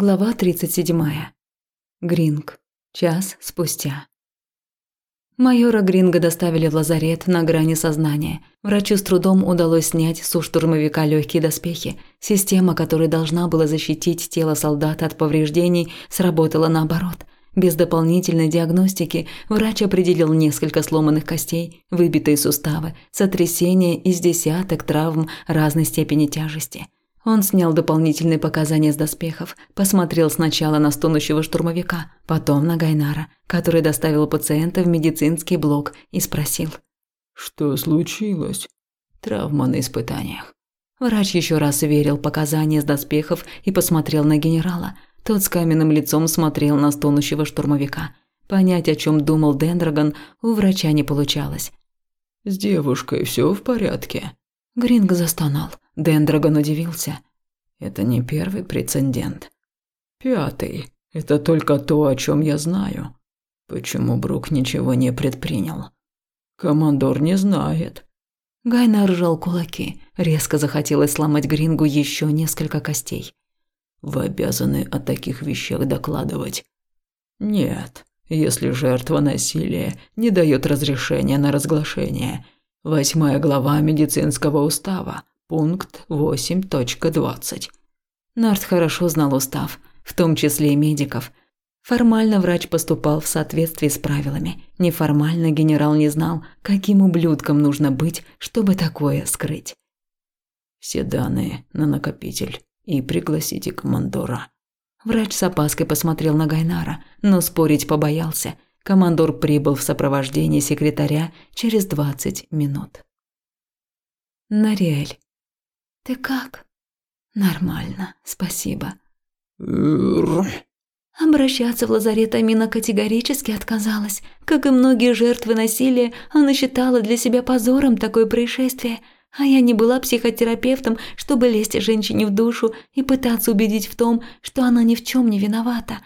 Глава 37. Гринг. Час спустя. Майора Гринга доставили в лазарет на грани сознания. Врачу с трудом удалось снять с у штурмовика легкие доспехи. Система, которая должна была защитить тело солдата от повреждений, сработала наоборот. Без дополнительной диагностики врач определил несколько сломанных костей, выбитые суставы, сотрясения из десяток травм разной степени тяжести – он снял дополнительные показания с доспехов, посмотрел сначала на стонущего штурмовика, потом на Гайнара, который доставил пациента в медицинский блок и спросил. «Что случилось?» «Травма на испытаниях». Врач еще раз верил показания с доспехов и посмотрел на генерала. Тот с каменным лицом смотрел на стонущего штурмовика. Понять, о чем думал Дендрагон, у врача не получалось. «С девушкой все в порядке?» Гринг застонал. Дендрагон удивился. Это не первый прецедент. Пятый. Это только то, о чем я знаю. Почему Брук ничего не предпринял? Командор не знает. Гайна ржал кулаки. Резко захотелось сломать Грингу еще несколько костей. Вы обязаны о таких вещах докладывать. Нет, если жертва насилия не дает разрешения на разглашение. Восьмая глава медицинского устава Пункт 8.20. Нарт хорошо знал устав, в том числе и медиков. Формально врач поступал в соответствии с правилами. Неформально генерал не знал, каким ублюдком нужно быть, чтобы такое скрыть. Все данные на накопитель и пригласите командора. Врач с опаской посмотрел на Гайнара, но спорить побоялся. Командор прибыл в сопровождении секретаря через 20 минут. Нариэль. «Ты как?» «Нормально, спасибо». Обращаться в лазарет Амина категорически отказалась. Как и многие жертвы насилия, она считала для себя позором такое происшествие, а я не была психотерапевтом, чтобы лезть женщине в душу и пытаться убедить в том, что она ни в чем не виновата.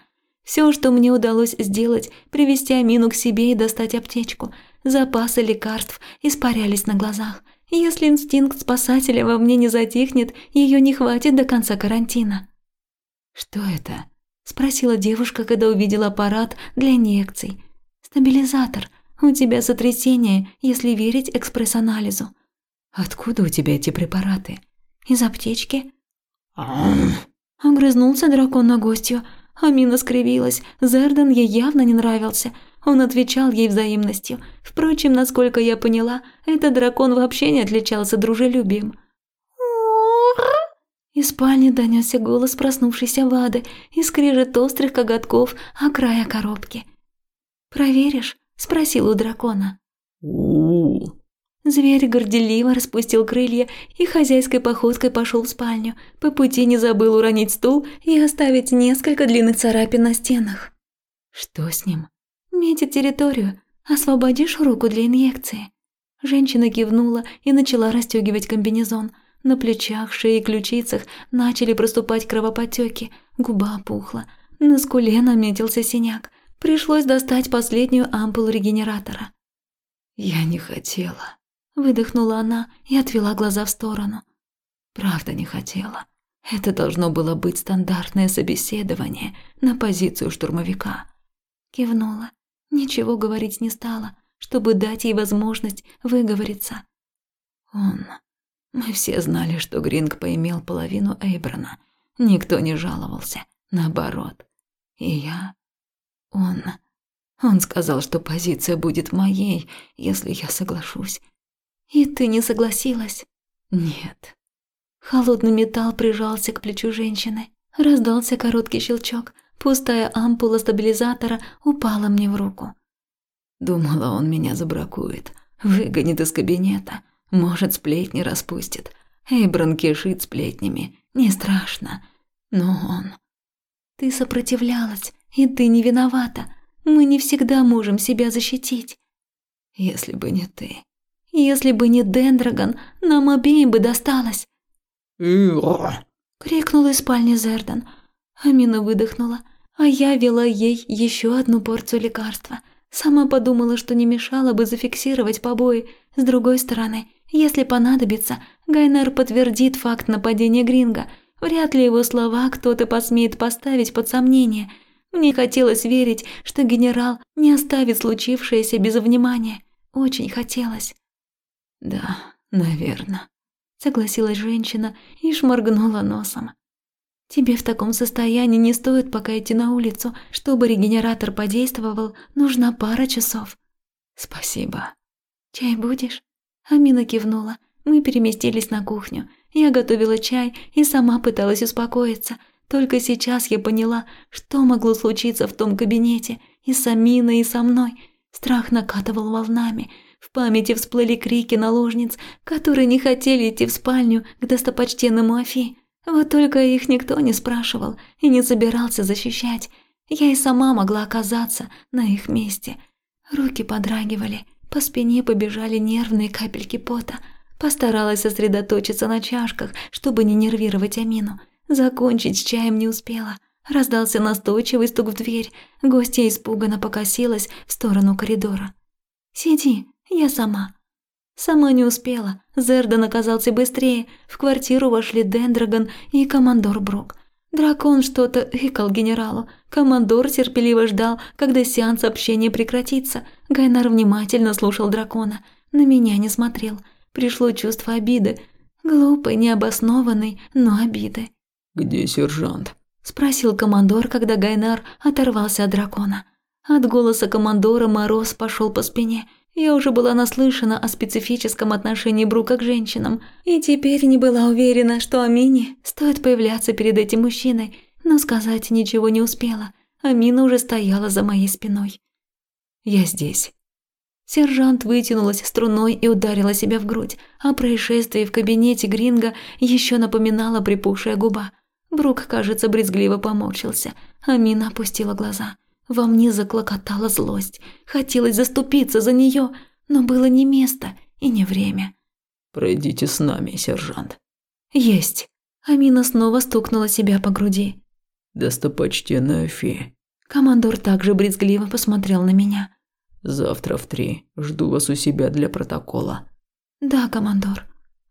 Все, что мне удалось сделать, привести Амину к себе и достать аптечку. Запасы лекарств испарялись на глазах. Если инстинкт спасателя во мне не затихнет, ее не хватит до конца карантина. «Что это?» – спросила девушка, когда увидела аппарат для инъекций. «Стабилизатор. У тебя сотрясение, если верить экспресс-анализу». «Откуда у тебя эти препараты?» «Из аптечки». Огрызнулся дракон на гостью. Амина скривилась. Зердан ей явно не нравился – он отвечал ей взаимностью. Впрочем, насколько я поняла, этот дракон вообще не отличался дружелюбием. Из спальни донесся голос проснувшейся Вады и скрежет острых коготков о края коробки. «Проверишь?» – спросил у дракона. Зверь горделиво распустил крылья и хозяйской походкой пошел в спальню. По пути не забыл уронить стул и оставить несколько длинных царапин на стенах. Что с ним? «Метит территорию. Освободишь руку для инъекции?» Женщина кивнула и начала расстегивать комбинезон. На плечах, шее и ключицах начали проступать кровоподтеки, губа опухла. На скуле наметился синяк. Пришлось достать последнюю ампулу регенератора. «Я не хотела», – выдохнула она и отвела глаза в сторону. «Правда не хотела. Это должно было быть стандартное собеседование на позицию штурмовика». Кивнула. Ничего говорить не стала, чтобы дать ей возможность выговориться. Он... Мы все знали, что Гринг поимел половину Эйбрана. Никто не жаловался. Наоборот. И я... Он... Он сказал, что позиция будет моей, если я соглашусь. И ты не согласилась? Нет. Холодный металл прижался к плечу женщины. Раздался короткий щелчок. Пустая ампула стабилизатора упала мне в руку. Думала, он меня забракует, выгонит из кабинета, может, сплетни распустит. Эйбран кишит сплетнями, не страшно. Но он... Ты сопротивлялась, и ты не виновата. Мы не всегда можем себя защитить. Если бы не ты. Если бы не Дендрагон, нам обеим бы досталось. Крикнул из спальни Зердан. Амина выдохнула а я вела ей еще одну порцию лекарства. Сама подумала, что не мешало бы зафиксировать побои. С другой стороны, если понадобится, Гайнер подтвердит факт нападения Гринга. Вряд ли его слова кто-то посмеет поставить под сомнение. Мне хотелось верить, что генерал не оставит случившееся без внимания. Очень хотелось. Да, наверное, согласилась женщина и шморгнула носом. Тебе в таком состоянии не стоит пока идти на улицу. Чтобы регенератор подействовал, нужна пара часов. Спасибо. Чай будешь? Амина кивнула. Мы переместились на кухню. Я готовила чай и сама пыталась успокоиться. Только сейчас я поняла, что могло случиться в том кабинете. И с Аминой, и со мной. Страх накатывал волнами. В памяти всплыли крики наложниц, которые не хотели идти в спальню к достопочтенному Афи. Вот только их никто не спрашивал и не собирался защищать. Я и сама могла оказаться на их месте. Руки подрагивали, по спине побежали нервные капельки пота. Постаралась сосредоточиться на чашках, чтобы не нервировать Амину. Закончить с чаем не успела. Раздался настойчивый стук в дверь. Гостья испуганно покосилась в сторону коридора. «Сиди, я сама». Сама не успела. Зердан оказался быстрее. В квартиру вошли Дендрагон и командор Брок. Дракон что-то икал генералу. Командор терпеливо ждал, когда сеанс общения прекратится. Гайнар внимательно слушал дракона. На меня не смотрел. Пришло чувство обиды. Глупой, необоснованной, но обиды. «Где сержант?» – спросил командор, когда Гайнар оторвался от дракона. От голоса командора мороз пошел по спине – я уже была наслышана о специфическом отношении Брука к женщинам, и теперь не была уверена, что Амине стоит появляться перед этим мужчиной, но сказать ничего не успела. Амина уже стояла за моей спиной. «Я здесь». Сержант вытянулась струной и ударила себя в грудь, а происшествие в кабинете Гринга еще напоминало припухшая губа. Брук, кажется, брезгливо поморщился. Амина опустила глаза. Во мне заклокотала злость. Хотелось заступиться за нее, но было не место и не время. «Пройдите с нами, сержант». «Есть». Амина снова стукнула себя по груди. «Достопочтенная фея». Командор также брезгливо посмотрел на меня. «Завтра в три. Жду вас у себя для протокола». «Да, командор».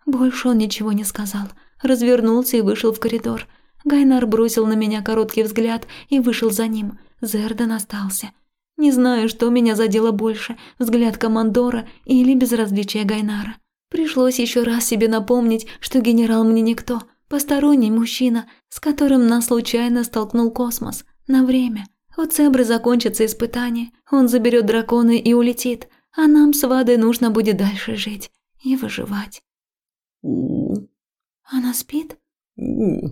Больше он ничего не сказал. Развернулся и вышел в коридор. Гайнар бросил на меня короткий взгляд и вышел за ним – Зердан остался. Не знаю, что меня задело больше, взгляд командора или безразличие Гайнара. Пришлось еще раз себе напомнить, что генерал мне никто, посторонний мужчина, с которым нас случайно столкнул космос. На время. У Цебры закончатся испытания, он заберет дракона и улетит, а нам с Вадой нужно будет дальше жить и выживать. у Она спит? у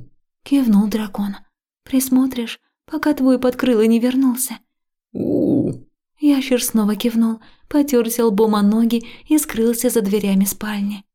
Кивнул дракон. Присмотришь, пока твой подкрылый не вернулся». у Ящер снова кивнул, потерся лбом о ноги и скрылся за дверями спальни.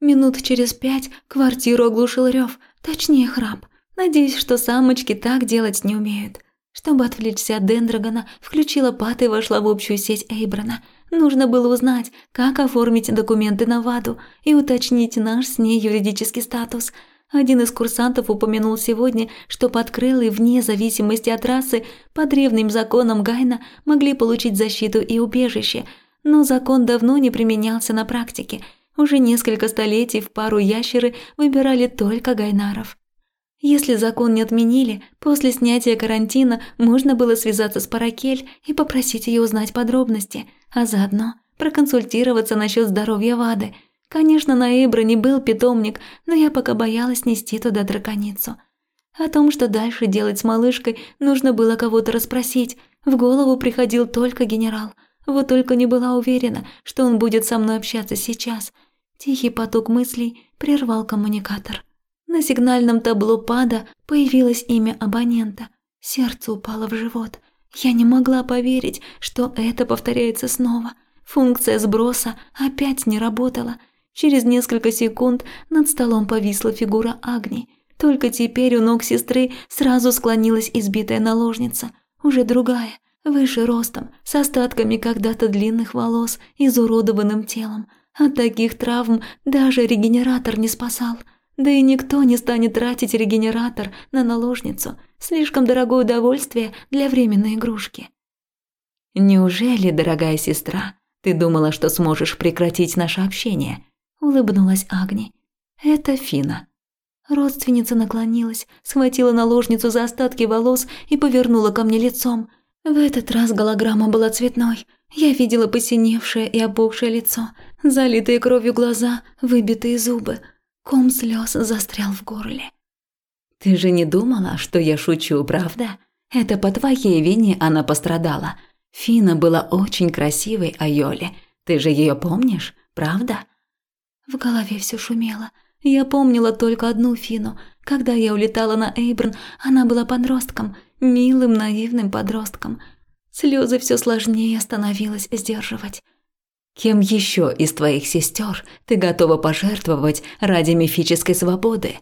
Минут через пять квартиру оглушил рев, точнее храп. Надеюсь, что самочки так делать не умеют. Чтобы отвлечься от Дендрагона, включила пат и вошла в общую сеть Эйбрана. Нужно было узнать, как оформить документы на ВАДу и уточнить наш с ней юридический статус – один из курсантов упомянул сегодня, что подкрылые вне зависимости от расы по древним законам Гайна могли получить защиту и убежище, но закон давно не применялся на практике. Уже несколько столетий в пару ящеры выбирали только гайнаров. Если закон не отменили, после снятия карантина можно было связаться с Паракель и попросить ее узнать подробности, а заодно проконсультироваться насчет здоровья Вады – Конечно, на не был питомник, но я пока боялась нести туда драконицу. О том, что дальше делать с малышкой, нужно было кого-то расспросить. В голову приходил только генерал. Вот только не была уверена, что он будет со мной общаться сейчас. Тихий поток мыслей прервал коммуникатор. На сигнальном табло пада появилось имя абонента. Сердце упало в живот. Я не могла поверить, что это повторяется снова. Функция сброса опять не работала – Через несколько секунд над столом повисла фигура Агни. Только теперь у ног сестры сразу склонилась избитая наложница, уже другая, выше ростом, с остатками когда-то длинных волос, изуродованным телом. От таких травм даже регенератор не спасал. Да и никто не станет тратить регенератор на наложницу. Слишком дорогое удовольствие для временной игрушки. «Неужели, дорогая сестра, ты думала, что сможешь прекратить наше общение?» Улыбнулась Агни. Это Фина. Родственница наклонилась, схватила наложницу за остатки волос и повернула ко мне лицом. В этот раз голограмма была цветной. Я видела посиневшее и опухшее лицо, залитые кровью глаза, выбитые зубы. Ком слез застрял в горле. «Ты же не думала, что я шучу, правда? Это по твоей вине она пострадала. Фина была очень красивой, Айоли. Ты же ее помнишь, правда?» В голове все шумело. Я помнила только одну Фину. Когда я улетала на Эйбрн, она была подростком, милым, наивным подростком. Слезы все сложнее становилось сдерживать. Кем еще из твоих сестер ты готова пожертвовать ради мифической свободы?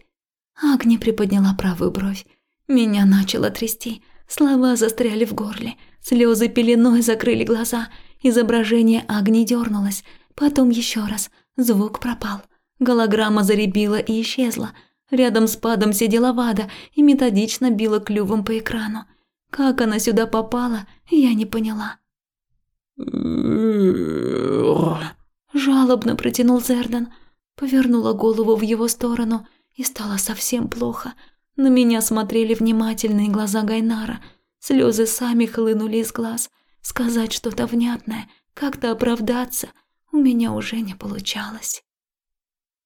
Агни приподняла правую бровь. Меня начало трясти. Слова застряли в горле. Слезы пеленой закрыли глаза. Изображение Агни дернулось. Потом еще раз. Звук пропал. Голограмма заребила и исчезла. Рядом с падом сидела Вада и методично била клювом по экрану. Как она сюда попала, я не поняла. Жалобно протянул Зердан. Повернула голову в его сторону и стало совсем плохо. На меня смотрели внимательные глаза Гайнара. Слезы сами хлынули из глаз. Сказать что-то внятное, как-то оправдаться у меня уже не получалось.